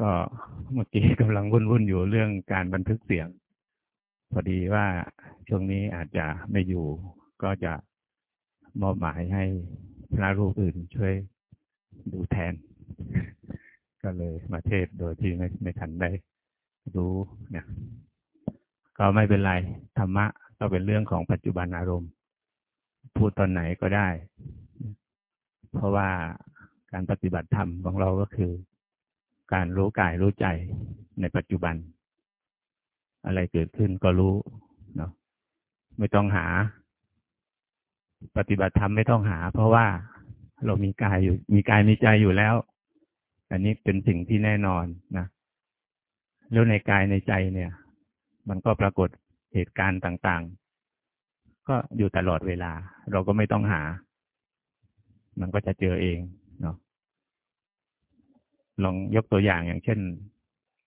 ก็เมื่อกี้กำลังวุ่นๆอยู่เรื่องการบันทึกเสียง พอดีว่าช่วงนี้อาจจะไม่อยู่ ก็จะมอบหมายให้พระรูปอื่นช่วยดูแทน ก็เลยมาเทศโดยที่ไม่ไม่ทันได้รู้เนี่ยก็ไม่เป็นไร ธรรมะก็เป็นเรื่องของปัจจุบันอารมณ์ พูดตอนไหนก็ได้ เพราะว่าการปฏิบัติธรรมของเราก็คือ การรู้กายรู้ใจในปัจจุบัน อะไรเกิดขึ้นก็รู้เนาะไม่ต้องหา ปฏิบัติธรรมไม่ต้องหา เพราะว่าเรามีกายอยู่ มีกายมีใจอยู่แล้ว อันนี้เป็นสิ่งที่แน่นอนนะแล้วในกายในใจเนี่ย มันก็ปรากฏเหตุการณ์ต่างๆ ก็อยู่ตลอดเวลา เราก็ไม่ต้องหา มันก็จะเจอเอง ลองยกตัวอย่างอย่างเช่น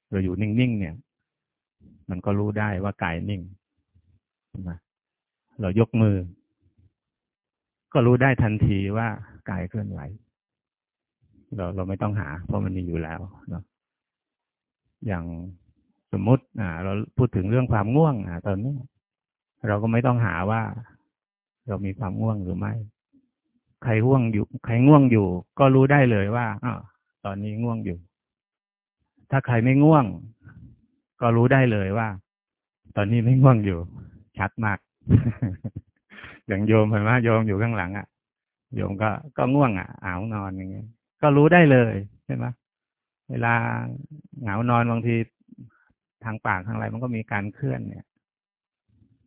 เราอยู่นิ่งๆเนี่ย มันก็รู้ได้ว่ากายนิ่งนะเรายกมือ ก็รู้ได้ทันทีว่ากายเคลื่อนไหว เราเราไม่ต้องหา เพราะมันมีอยู่แล้วเนาะอย่างสมมุติ อ่า เราพูดถึงเรื่องความง่วง อ่า ตอนนี้เราก็ไม่ต้องหาว่า เรามีความง่วงหรือไม่ ใครง่วงอยู่ ใครง่วงอยู่ ก็รู้ได้เลยว่าอ่า ตอนนี้ง่วงอยู่ ถ้าใครไม่ง่วง ก็รู้ได้เลยว่า ตอนนี้ไม่ง่วงอยู่ ชัดมาก อย่างโยมเห็นไหมโยมอยู่ข้างหลังอะ โยมก็ก็ง่วงอะอ้าว นอนอย่างเงี้ย ก็รู้ได้เลยใช่ไหมเวลาเหงานอนบางทีทางปากทางอะไรมันก็มีการเคลื่อนเนี่ย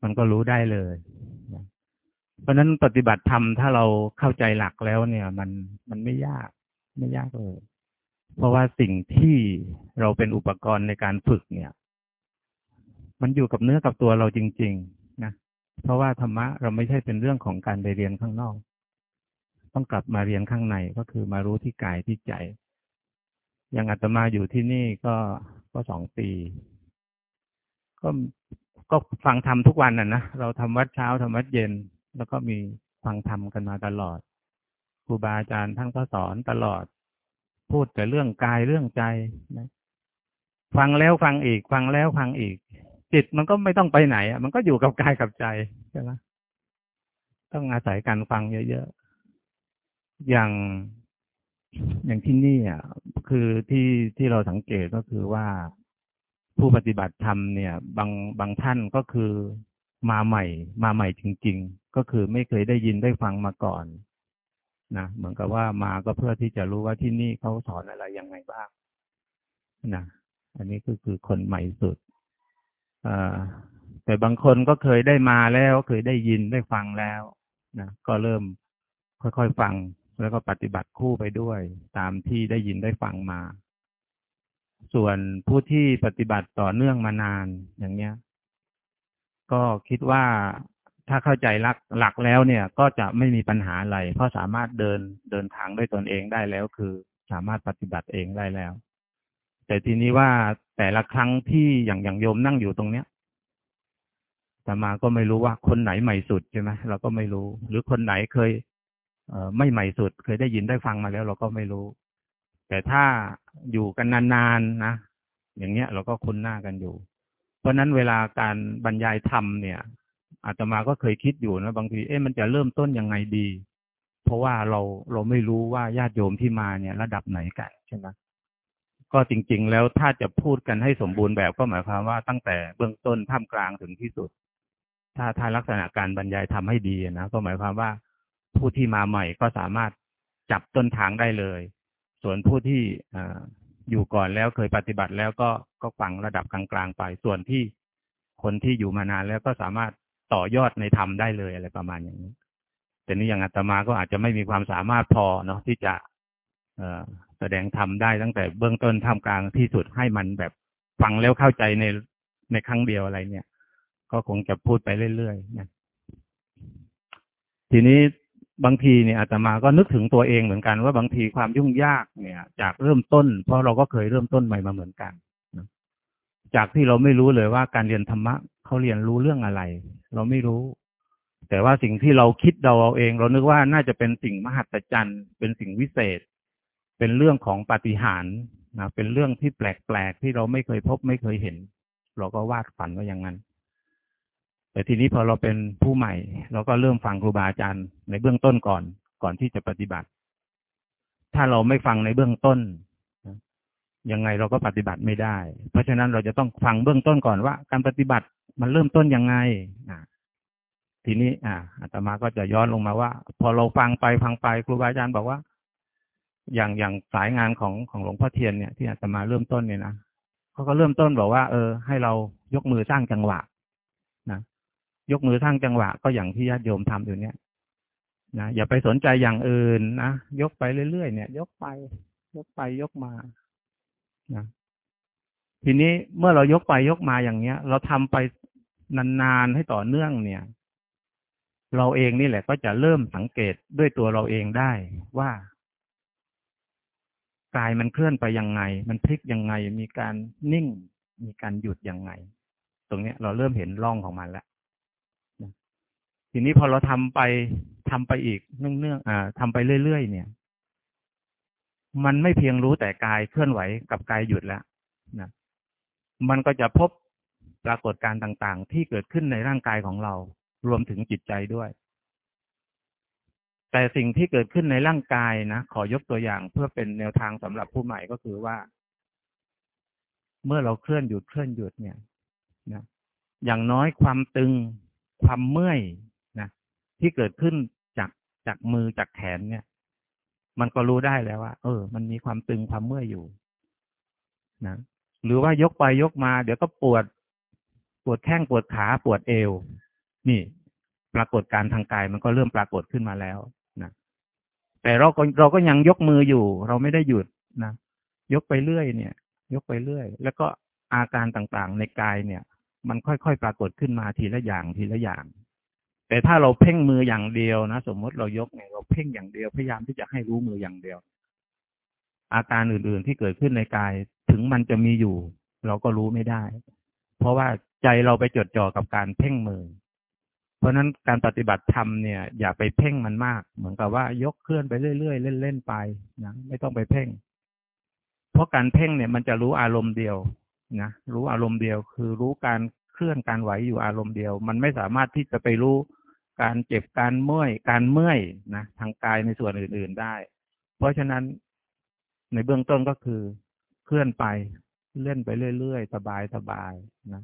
มันก็รู้ได้เลย เพราะนั้นปฏิบัติธรรมถ้าเราเข้าใจหลักแล้วเนี่ย มันมันไม่ยาก ไม่ยากเลย เพราะว่าสิ่งที่เราเป็นอุปกรณ์ในการฝึกเนี่ย มันอยู่กับเนื้อกับตัวเราจริง ๆ นะ เพราะว่าธรรมะเราไม่ใช่เป็นเรื่องของการไปเรียนข้างนอก ต้องกลับมาเรียนข้างในก็คือมารู้ที่กายที่ใจ อย่างอาตมาอยู่ที่นี่ก็ก็สองปี ก็ก็ฟังธรรมทุกวันน่ะนะ เราทำวัดเช้าทำวัดเย็น แล้วก็มีฟังธรรมกันมาตลอดครูบาอาจารย์ท่านก็สอนตลอด พูดแต่เรื่องกายเรื่องใจนะฟังแล้วฟังอีก ฟังแล้วฟังอีก จิตมันก็ไม่ต้องไปไหนอะมันก็อยู่กับกายกับใจใช่ไหมต้องอาศัยการฟังเยอะๆอย่างอย่างที่นี่อะคือที่ที่เราสังเกตก็คือว่าผู้ปฏิบัติธรรมเนี่ย บางบางท่านก็คือมาใหม่ มาใหม่จริง ๆ ก็คือไม่เคยได้ยินได้ฟังมาก่อน นะเหมือนกับว่ามาก็เพื่อที่จะรู้ว่าที่นี่เขาสอนอะไรยังไงบ้างนะอันนี้ก็คือคนใหม่สุดอแต่บางคนก็เคยได้มาแล้วเคยได้ยินได้ฟังแล้วนะก็เริ่มค่อยๆฟังแล้วก็ปฏิบัติคู่ไปด้วย ตามที่ได้ยินได้ฟังมา ส่วนผู้ที่ปฏิบัติต่อเนื่องมานานอย่างเนี้ย ก็คิดว่า ถ้าเข้าใจหลักหลักแล้วเนี่ยก็จะไม่มีปัญหาอะไร เพราะสามารถเดินเดินทางด้วยตนเองได้แล้ว คือสามารถปฏิบัติเองได้แล้ว แต่ทีนี้ว่าแต่ละครั้งที่อย่างอย่างโยมนั่งอยู่ตรงเนี้ยแต่มาก็ไม่รู้ว่าคนไหนใหม่สุดใช่ไหมเราก็ไม่รู้ หรือคนไหนเคย เอไม่ใหม่สุด เคยได้ยินได้ฟังมาแล้ว เราก็ไม่รู้ แต่ถ้าอยู่กันนานๆนะอย่างเงี้ย เราก็คุ้นหน้ากันอยู่ เพราะนั้นเวลาการบรรยายธรรมเนี่ย อาตมาก็เคยคิดอยู่นะบางทีเอ๊ะมันจะเริ่มต้นยังไงดี เพราะว่าเราเราไม่รู้ว่าญาติโยมที่มาเนี่ย ระดับไหนกันใช่ไหมก็จริง ๆ แล้วถ้าจะพูดกันให้สมบูรณ์แบบก็หมายความว่าตั้งแต่เบื้องต้นท่ามกลางถึงที่สุด ถ้าถ้าลักษณะการบรรยายทำให้ดีนะก็หมายความว่าผู้ที่มาใหม่ก็สามารถจับต้นทางได้เลย ส่วนผู้ที่อยู่ก่อนแล้วเคยปฏิบัติแล้วก็ก็ฟังระดับกลางๆไป ส่วนที่คนที่อยู่มานานแล้วก็สามารถ ต่อยอดในธรรมได้เลยอะไรประมาณอย่างนี้ แต่นี่อย่างอาตมาก็อาจจะไม่มีความสามารถพอเนาะที่จะเแสดงธรรมได้ตั้งแต่เบื้องต้นท่ามกลางที่สุดให้มันแบบฟังแล้วเข้าใจในในครั้งเดียวอะไรเนี่ย ก็คงจะพูดไปเรื่อยๆนะทีนี้บางทีเนี่ยอาตมาก็นึกถึงตัวเองเหมือนกันว่าบางทีความยุ่งยากเนี่ย จากเริ่มต้น เพราะเราก็เคยเริ่มต้นใหม่มาเหมือนกันจากที่เราไม่รู้เลยว่าการเรียนธรรมะ เขาเรียนรู้เรื่องอะไร เราไม่รู้ แต่ว่าสิ่งที่เราคิดเราเอาเอง เรานึกว่าน่าจะเป็นสิ่งมหัศจรรย์ เป็นสิ่งวิเศษ เป็นเรื่องของปาฏิหาริย์นะเป็นเรื่องที่แปลกๆที่เราไม่เคยพบไม่เคยเห็น เราก็วาดฝันว่าอย่างนั้น แต่ทีนี้พอเราเป็นผู้ใหม่ เราก็เริ่มฟังครูบาอาจารย์ ในเบื้องต้นก่อนก่อนที่จะปฏิบัติ ถ้าเราไม่ฟังในเบื้องต้นยังไงเราก็ปฏิบัติไม่ได้ เพราะฉะนั้นเราจะต้องฟังเบื้องต้นก่อนว่า การปฏิบัติ มันเริ่มต้นยังไงอ่าทีนี้ อ่าอาตมาก็จะย้อนลงมาว่า พอเราฟังไปฟังไปครูบาอาจารย์บอกว่า อย่างอย่างสายงานของของหลวงพ่อเทียนเนี่ยที่อาตมาเริ่มต้นเนี่ยนะเขาก็เริ่มต้นบอกว่า เออ ให้เรายกมือสร้างจังหวะนะยกมือสร้างจังหวะ ก็อย่างที่ญาติโยมทำอยู่เนี่ยนะอย่าไปสนใจอย่างอื่นนะยกไปเรื่อยๆเนี่ย ยกไป ยกไปยกมานะทีนี้เมื่อเรายกไปยกมาอย่างเนี้ย เราทำไป นานๆให้ต่อเนื่องเนี่ย เราเองนี่แหละก็จะเริ่มสังเกตด้วยตัวเราเองได้ว่ากายมันเคลื่อนไปยังไง มันพลิกยังไง มีการนิ่ง มีการหยุดยังไง ตรงเนี้ยเราเริ่มเห็นร่องของมันแล้วทีนี้พอเราทำไปทำไปอีกเนื่องๆอ่าทำไปเรื่อยๆเนี่ย มันไม่เพียงรู้แต่กายเคลื่อนไหวกับกายหยุดแล้วนะมันก็จะพบ ปรากฏการณ์ต่างๆ ที่เกิดขึ้นในร่างกายของเรา รวมถึงจิตใจด้วย แต่สิ่งที่เกิดขึ้นในร่างกายนะขอยกตัวอย่างเพื่อเป็นแนวทางสำหรับผู้ใหม่ก็คือว่า เมื่อเราเคลื่อนหยุดเคลื่อนหยุดเนี่ยนะอย่างน้อยความตึง ความเมื่อยนะที่เกิดขึ้นจากจากมือจากแขนเนี่ย มันก็รู้ได้แล้วว่า เออ มันมีความตึงความเมื่อยอยู่ นะหรือว่ายกไปยกมา เดี๋ยวก็ปวด ปวดแข้งปวดขาปวดเอว นี่ ปรากฏการทางกายมันก็เริ่มปรากฏขึ้นมาแล้วนะแต่เราก็เราก็ยังยกมืออยู่ เราไม่ได้หยุดนะยกไปเรื่อยเนี่ย ยกไปเรื่อย แล้วก็อาการต่างๆในกายเนี่ย มันค่อยๆปรากฏขึ้นมาทีละอย่างทีละอย่าง แต่ถ้าเราเพ่งมืออย่างเดียวนะสมมติเรายกเนี่ยเราเพ่งอย่างเดียวพยายามที่จะให้รู้มืออย่างเดียว อาการอื่นๆที่เกิดขึ้นในกายถึงมันจะมีอยู่ เราก็รู้ไม่ได้ เพราะว่า ใจเราไปจดจ่อกับการเพ่งมือ เพราะนั้นการปฏิบัติธรรมเนี่ย อย่าไปเพ่งมันมาก เหมือนกับว่ายกเคลื่อนไปเรื่อยๆเล่นๆไปนะไม่ต้องไปเพ่ง เพราะการเพ่งเนี่ยมันจะรู้อารมณ์เดียวนะรู้อารมณ์เดียว คือรู้การเคลื่อนการไหวอยู่อารมณ์เดียว มันไม่สามารถที่จะไปรู้การเจ็บการเมื่อยการเมื่อยนะทางกายในส่วนอื่น ๆได้ เพราะฉะนั้นในเบื้องต้นก็คือเคลื่อนไปเล่นไปเรื่อยๆ สบายๆนะ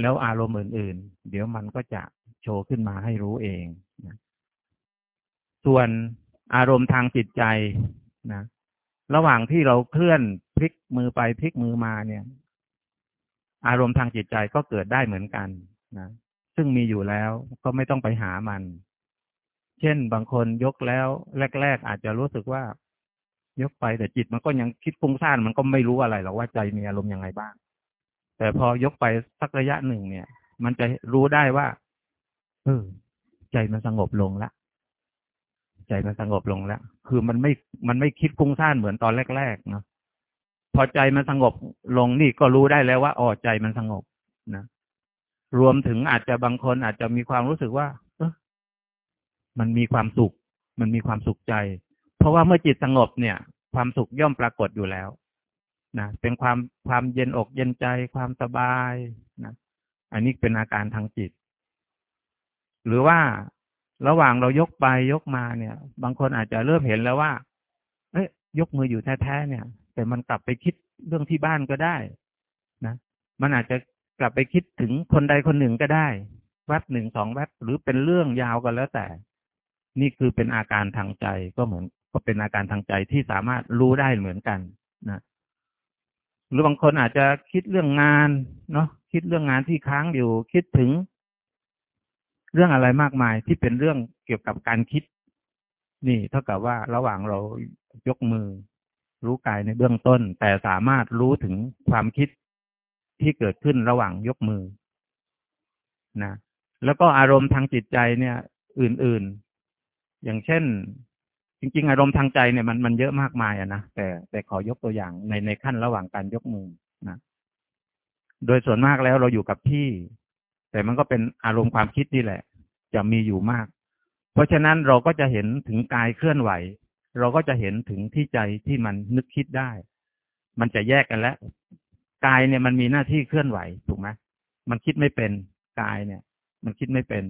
แล้วอารมณ์อื่น ๆ เดี๋ยวมันก็จะโชว์ขึ้นมาให้รู้เองนะส่วนอารมณ์ทางจิตใจนะ ระหว่างที่เราเคลื่อนพลิกมือไปพลิกมือมาเนี่ย อารมณ์ทางจิตใจก็เกิดได้เหมือนกันนะซึ่งมีอยู่แล้วก็ไม่ต้องไปหามัน เช่นบางคนยกแล้ว แรก ๆ อาจจะรู้สึกว่ายกไปแต่จิตมันก็ยังคิดฟุ้งซ่านมันก็ไม่รู้อะไรหรอกว่าใจมีอารมณ์ยังไงบ้าง แต่พอยกไปสักระยะหนึ่งเนี่ย มันจะรู้ได้ว่า เออ ใจมันสงบลงแล้วใจมันสงบลงแล้วคือมันไม่มันไม่คิดฟุ้งซ่านเหมือนตอนแรกๆเนาะพอใจมันสงบลงนี่ก็รู้ได้แล้วว่าอ๋อใจมันสงบนะรวมถึงอาจจะบางคนอาจจะมีความรู้สึกว่า เออมันมีความสุข มันมีความสุขใจ เพราะว่าเมื่อจิตสงบเนี่ย ความสุขย่อมปรากฏอยู่แล้ว นะเป็นความความเย็นอกเย็นใจความสบายนะอันนี้เป็นอาการทางจิต หรือว่าระหว่างเรายกไปยกมาเนี่ย บางคนอาจจะเริ่มเห็นแล้วว่า เอ้ยยกมืออยู่แท้ๆเนี่ย แต่มันกลับไปคิดเรื่องที่บ้านก็ได้นะมันอาจจะกลับไปคิดถึงคนใดคนหนึ่งก็ได้ แวบหนึ่งสองแวบหรือเป็นเรื่องยาวก็แล้วแต่ นี่คือเป็นอาการทางใจก็เหมือน ก็เป็นอาการทางใจที่สามารถรู้ได้เหมือนกันนะ หรือบางคนอาจจะคิดเรื่องงานเนาะคิดเรื่องงานที่ค้างอยู่คิดถึง เรื่องอะไรมากมายที่เป็นเรื่องเกี่ยวกับการคิด นี่เท่ากับว่าระหว่างเรายกมือ รู้กายในเบื้องต้น แต่สามารถรู้ถึงความคิดที่เกิดขึ้นระหว่างยกมือนะแล้วก็อารมณ์ทางจิตใจเนี่ย อื่น ๆ อย่างเช่น จริง ๆ อารมณ์ทางใจเนี่ยมันมันเยอะมากมายอะนะแต่แต่ขอยกตัวอย่างในในขั้นระหว่างการยกมือนะโดยส่วนมากแล้วเราอยู่กับที่ แต่มันก็เป็นอารมณ์ความคิดนี่แหละ จะมีอยู่มาก เพราะฉะนั้นเราก็จะเห็นถึงกายเคลื่อนไหว เราก็จะเห็นถึงที่ใจที่มันนึกคิดได้ มันจะแยกกันแล้วกายเนี่ยมันมีหน้าที่เคลื่อนไหวถูกไหมมันคิดไม่เป็นกายเนี่ย มันคิดไม่เป็น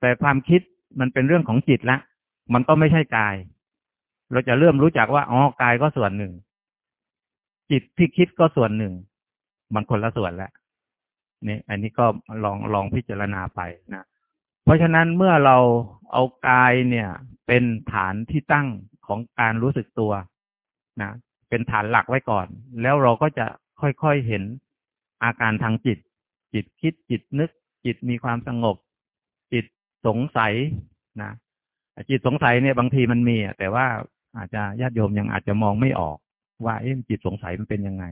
แต่ความคิดมันเป็นเรื่องของจิตละ มันก็ไม่ใช่กาย เราจะเริ่มรู้จักว่าอ๋อกายก็ส่วนหนึ่ง จิตที่คิดก็ส่วนหนึ่ง มันคนละส่วนแล้วนี่อันนี้ก็ลองลองพิจารณาไปนะเพราะฉะนั้นเมื่อเราเอากายเนี่ย เป็นฐานที่ตั้งของการรู้สึกตัวนะเป็นฐานหลักไว้ก่อน แล้วเราก็จะค่อยๆเห็นอาการทางจิต จิตคิดจิตนึก จิตมีความสงบ จิตสงสัยนะ จิตสงสัยเนี่ยบางทีมันมีแต่ว่าอาจจะญาติโยมยังอาจจะมองไม่ออก ว่าเอ๊ะจิตสงสัยมันเป็นยังไง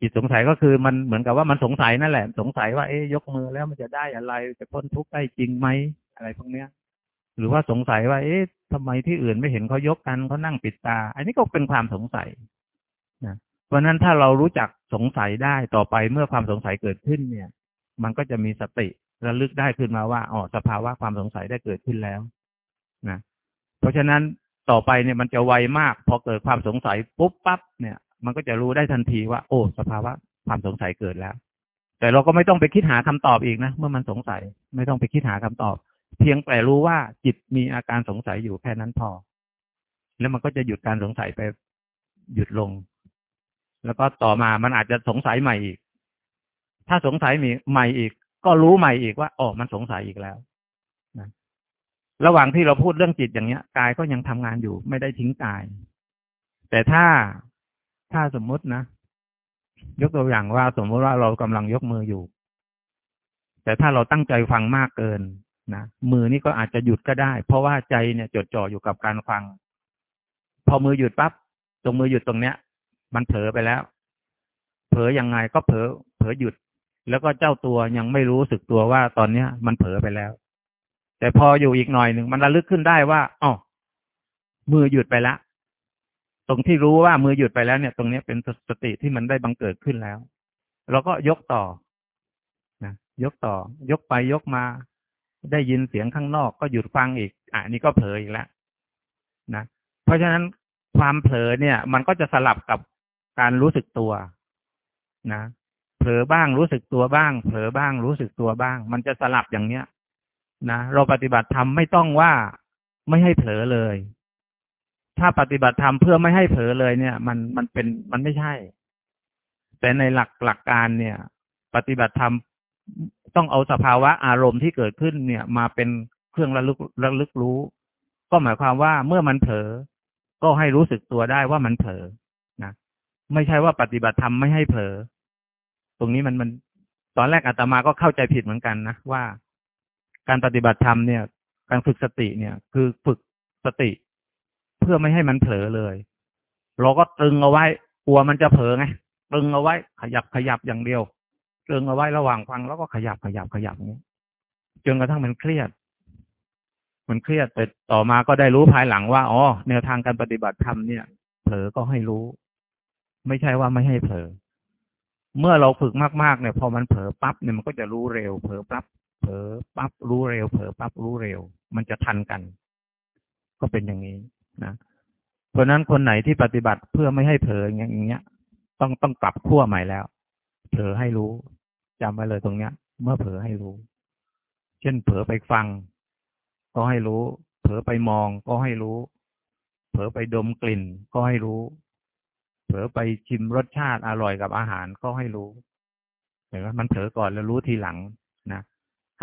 จิตสงสัยก็คือมันเหมือนกับว่ามันสงสัยนั่นแหละ สงสัยว่าเอ๊ะยกมือแล้วมันจะได้อะไรจะพ้นทุกข์ได้จริงไหมอะไรพวกเนี้ย หรือว่าสงสัยว่า เอ๊ะทำไมที่อื่นไม่เห็นเขายกกันเขานั่งปิดตา อันนี้ก็เป็นความสงสัยนะเพราะนั้นถ้าเรารู้จักสงสัยได้ต่อไปเมื่อความสงสัยเกิดขึ้นเนี่ย มันก็จะมีสติระลึกได้ขึ้นมาว่าอ๋อสภาวะความสงสัยได้เกิดขึ้นแล้ว นะเพราะฉะนั้นต่อไปเนี่ยมันจะไวมาก พอเกิดความสงสัยปุ๊บปั๊บเนี่ย มันก็จะรู้ได้ทันทีว่า โอ้ สภาวะความสงสัยเกิดแล้ว แต่เราก็ไม่ต้องไปคิดหาคำตอบอีกนะ เมื่อมันสงสัย ไม่ต้องไปคิดหาคำตอบ เพียงแต่รู้ว่าจิตมีอาการสงสัยอยู่แค่นั้นพอ แล้วมันก็จะหยุดการสงสัยไปหยุดลง แล้วก็ต่อมามันอาจจะสงสัยใหม่อีก ถ้าสงสัยมีใหม่อีก ก็รู้ใหม่อีกว่าอ๋อมันสงสัยอีกแล้ว ระหว่างที่เราพูดเรื่องจิตอย่างเนี้ย กายก็ยังทำงานอยู่ ไม่ได้ทิ้งกาย แต่ถ้าถ้าสมมุตินะยกตัวอย่างว่าสมมติว่าเรากำลังยกมืออยู่ แต่ถ้าเราตั้งใจฟังมากเกินนะมือนี่ก็อาจจะหยุดก็ได้ เพราะว่าใจเนี่ยจดจ่ออยู่กับการฟัง พอมือหยุดปั๊บตรงมือหยุดตรงเนี้ย มันเผลอไปแล้ว เผลอยังไงก็เผลอเผลอหยุด แล้วก็เจ้าตัวยังไม่รู้สึกตัวว่าตอนเนี้ย มันเผลอไปแล้ว แต่พออยู่อีกหน่อยหนึ่งมันระลึกขึ้นได้ว่าอ๋อมือหยุดไปแล้วตรงที่รู้ว่ามือหยุดไปแล้วเนี่ย ตรงนี้เป็นสติที่มันได้บังเกิดขึ้นแล้วเราก็ยกต่อนะยกต่อ ยกไปยกมา ได้ยินเสียงข้างนอกก็หยุดฟังอีกอะนี่ก็เผลออีกแล้วนะเพราะฉะนั้นความเผลอเนี่ย มันก็จะสลับกับการรู้สึกตัว นะเผลอบ้างรู้สึกตัวบ้าง เผลอบ้างรู้สึกตัวบ้าง มันจะสลับอย่างเนี้ย นะเราปฏิบัติธรรมไม่ต้องว่าไม่ให้เผลอเลย ถ้าปฏิบัติธรรมเพื่อไม่ให้เผลอเลยเนี่ย มันมันเป็นมันไม่ใช่ แต่ในหลักหลักการเนี่ย ปฏิบัติธรรมต้องเอาสภาวะอารมณ์ที่เกิดขึ้นเนี่ย มาเป็นเครื่องระลึกระลึกรู้ ก็หมายความว่าเมื่อมันเผลอก็ให้รู้สึกตัวได้ว่ามันเผลอนะไม่ใช่ว่าปฏิบัติธรรมไม่ให้เผลอ ตรงนี้มันมันตอนแรกอาตมาก็เข้าใจผิดเหมือนกันนะว่า การปฏิบัติธรรมเนี่ย การฝึกสติเนี่ย คือฝึกสติ เพื่อไม่ให้มันเผลอเลย เราก็ตึงเอาไว้กลัวมันจะเผลอไงตึงเอาไว้ ขยับขยับอย่างเดียวตึงเอาไว้ระหว่างฟังแล้วก็ขยับขยับขยับนี้จนกระทั่งมันเครียด มันเครียดแต่ต่อมาก็ได้รู้ภายหลังว่าอ๋อแนวทางการปฏิบัติธรรมเนี่ยเผลอก็ให้รู้ ไม่ใช่ว่าไม่ให้เผลอเมื่อเราฝึกมากๆเนี่ย พอมันเผลอปั๊บเนี่ยมันก็จะรู้เร็วเผลอปั๊บ เผลอปั๊บรู้เร็ว เผลอปั๊บรู้เร็ว มันจะทันกัน ก็เป็นอย่างนี้นะเพราะนั้นคนไหนที่ปฏิบัติเพื่อไม่ให้เผลออย่างเงี้ย ต้องต้องกลับขั้วใหม่แล้ว เผลอให้รู้จำไว้เลยตรงเนี้ย เมื่อเผลอให้รู้ เช่น เผลอไปฟัง ก็ให้รู้ เผลอไปมองก็ให้รู้ เผลอไปดมกลิ่น ก็ให้รู้ เผลอไปชิมรสชาติอร่อยกับอาหารก็ให้รู้เห็นไหมมันเผลอก่อนแล้วรู้ทีหลัง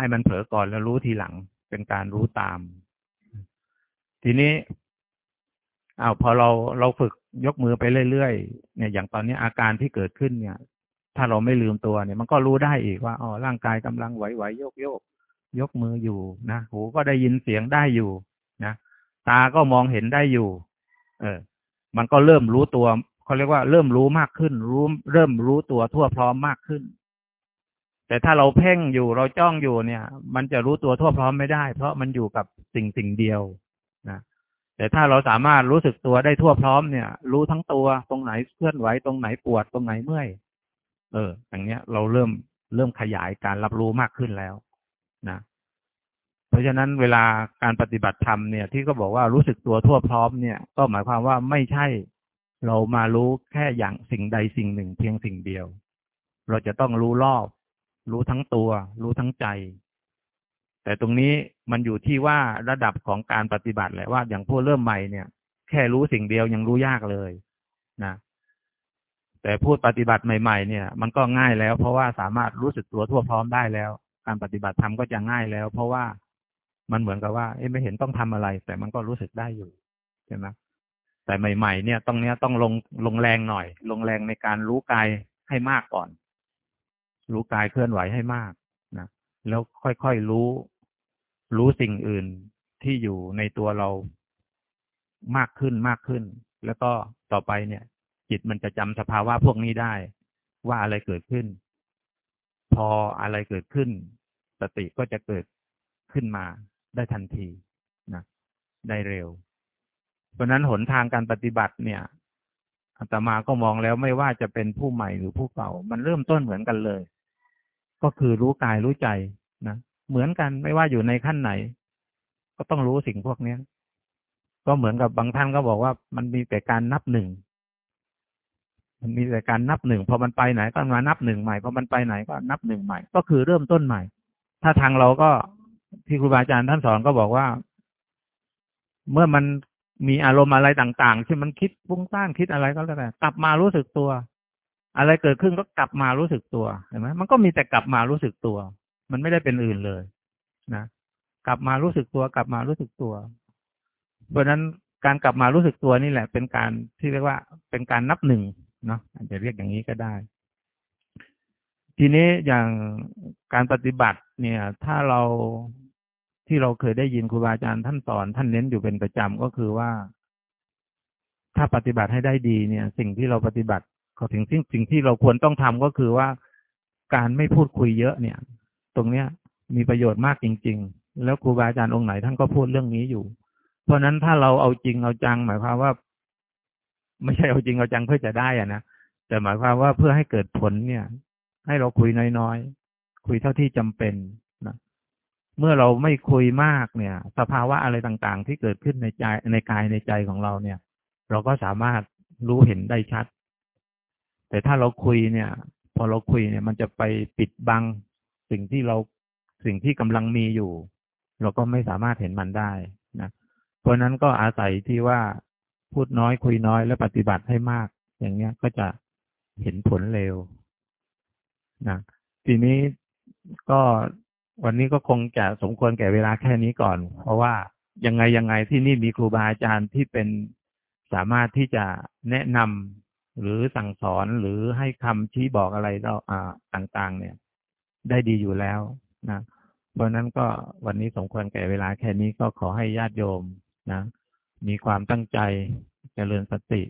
ให้มันเผลอก่อนแล้วรู้ทีหลัง เป็นการรู้ตาม ทีนี้อ้าวพอเราเราฝึกยกมือไปเรื่อยๆเนี่ย อย่างตอนนี้อาการที่เกิดขึ้นเนี่ย ถ้าเราไม่ลืมตัวเนี่ย มันก็รู้ได้อีกว่าอ๋อร่างกายกำลังไหวๆโยกโยกยกมืออยู่นะหูก็ได้ยินเสียงได้อยู่นะตาก็มองเห็นได้อยู่ เออ มันก็เริ่มรู้ตัวเขาเรียกว่าเริ่มรู้มากขึ้น รู้ เริ่มรู้ตัวทั่วพร้อมมากขึ้น แต่ถ้าเราเพ่งอยู่เราจ้องอยู่เนี่ย มันจะรู้ตัวทั่วพร้อมไม่ได้ เพราะมันอยู่กับสิ่งสิ่งเดียวนะแต่ถ้าเราสามารถรู้สึกตัวได้ทั่วพร้อมเนี่ย รู้ทั้งตัวตรงไหนเคลื่อนไหวตรงไหนปวดตรงไหนเมื่อยเออ อย่างเงี้ย เราเริ่มเริ่มขยายการรับรู้มากขึ้นแล้วนะเพราะฉะนั้นเวลาการปฏิบัติธรรมเนี่ย ที่ก็บอกว่ารู้สึกตัวทั่วพร้อมเนี่ย ก็หมายความว่าไม่ใช่ เรามารู้แค่อย่างสิ่งใดสิ่งหนึ่ง เพียงสิ่งเดียว เราจะต้องรู้รอบ รู้ทั้งตัว รู้ทั้งใจ แต่ตรงนี้มันอยู่ที่ว่าระดับของการปฏิบัติแหละว่าอย่างผู้เริ่มใหม่เนี่ย แค่รู้สิ่งเดียวยังรู้ยากเลยนะแต่พูดปฏิบัติใหม่ ๆ เนี่ย มันก็ง่ายแล้ว เพราะว่าสามารถรู้สึกตัวทั่วพร้อมได้แล้ว การปฏิบัติธรรมก็จะง่ายแล้ว เพราะว่ามันเหมือนกับว่าเอ๊ะไม่เห็นต้องทำอะไร แต่มันก็รู้สึกได้อยู่ใช่ไหมแต่ใหม่ ๆ เนี่ยต้องเนี้ยต้องลงลงแรงหน่อย ลงแรงในการรู้กายให้มากก่อน รู้กายเคลื่อนไหวให้มากนะแล้วค่อยๆรู้ รู้สิ่งอื่นที่อยู่ในตัวเรามากขึ้นมากขึ้น แล้วก็ต่อไปเนี่ย จิตมันจะจำสภาวะพวกนี้ได้ ว่าอะไรเกิดขึ้น พออะไรเกิดขึ้น สติก็จะเกิดขึ้นมาได้ทันทีนะได้เร็ว เพราะนั้นหนทางการปฏิบัติเนี่ยอาตมาก็มองแล้วไม่ว่าจะเป็นผู้ใหม่หรือผู้เก่า มันเริ่มต้นเหมือนกันเลย ก็คือรู้กายรู้ใจนะเหมือนกันไม่ว่าอยู่ในขั้นไหน ก็ต้องรู้สิ่งพวกนี้ก็เหมือนกับบางท่านก็บอกว่า มันมีแต่การนับหนึ่งมันมีแต่การนับหนึ่งพอมันไปไหน ก็มานับหนึ่งใหม่พอมันไปไหนก็นับหนึ่งใหม่ ก็คือเริ่มต้นใหม่ ถ้าทางเราก็ที่ครูบาอาจารย์ท่านสอนก็บอกว่า เมื่อมันมีอารมณ์อะไรต่างๆที่มันคิดฟุ้งซ่านคิดอะไรก็แล้วแต่กลับมารู้สึกตัว อะไรเกิดขึ้นก็กลับมารู้สึกตัวเห็นไหมมันก็มีแต่กลับมารู้สึกตัว มันไม่ได้เป็นอื่นเลย นะกลับมารู้สึกตัว กลับมารู้สึกตัว เพราะนั้นการกลับมารู้สึกตัวนี่แหละ เป็นการที่เรียกว่าเป็นการนับหนึ่งเนาะอาจจะเรียกอย่างนี้ก็ได้ ทีนี้อย่างการปฏิบัติ เนี่ย ถ้าเราที่เราเคยได้ยินครูบาอาจารย์ท่านสอนท่านเน้นอยู่เป็นประจำก็คือว่า ถ้าปฏิบัติให้ได้ดีเนี่ย สิ่งที่เราปฏิบัติ เขาถึงสิ่งสิ่งที่เราควรต้องทำก็คือว่าการไม่พูดคุยเยอะเนี่ย ตรงเนี้ยมีประโยชน์มากจริง ๆ แล้วครูบาอาจารย์องค์ไหนท่านก็พูดเรื่องนี้อยู่ เพราะนั้นถ้าเราเอาจริงเอาจัง หมายความว่า ไม่ใช่เอาจริงเอาจังเพื่อจะได้อะนะแต่หมายความว่าเพื่อให้เกิดผลเนี่ย ให้เราคุยน้อยๆคุยเท่าที่จำเป็นนะเมื่อเราไม่คุยมากเนี่ย สภาวะอะไรต่างๆ ที่เกิดขึ้นในใจในกายในใจของเราเนี่ย เราก็สามารถรู้เห็นได้ชัด แต่ถ้าเราคุยเนี่ย พอเราคุยเนี่ย มันจะไปปิดบัง สิ่งที่เราสิ่งที่กำลังมีอยู่ เราก็ไม่สามารถเห็นมันได้นะเพราะนั้นก็อาศัยที่ว่าพูดน้อยคุยน้อยและปฏิบัติให้มาก อย่างเงี้ยก็จะเห็นผลเร็วนะทีนี้ก็วันนี้ก็คงจะสมควรแก่เวลาแค่นี้ก่อน เพราะว่ายังไงยังไงที่นี่มีครูบาอาจารย์ที่เป็นสามารถที่จะแนะนำ หรือสั่งสอนหรือให้คำชี้บอกอะไรเราต่างๆ เนี่ย ได้ดีอยู่แล้วนะเพราะนั้นก็วันนี้สมควรแก่เวลาแค่นี้ก็ขอให้ญาติโยมนะมีความตั้งใจเจริญสติ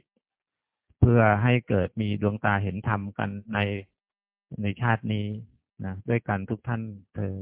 เพื่อให้เกิดมีดวงตาเห็นธรรมกันในในชาตินี้นะด้วยกันทุกท่านเธอ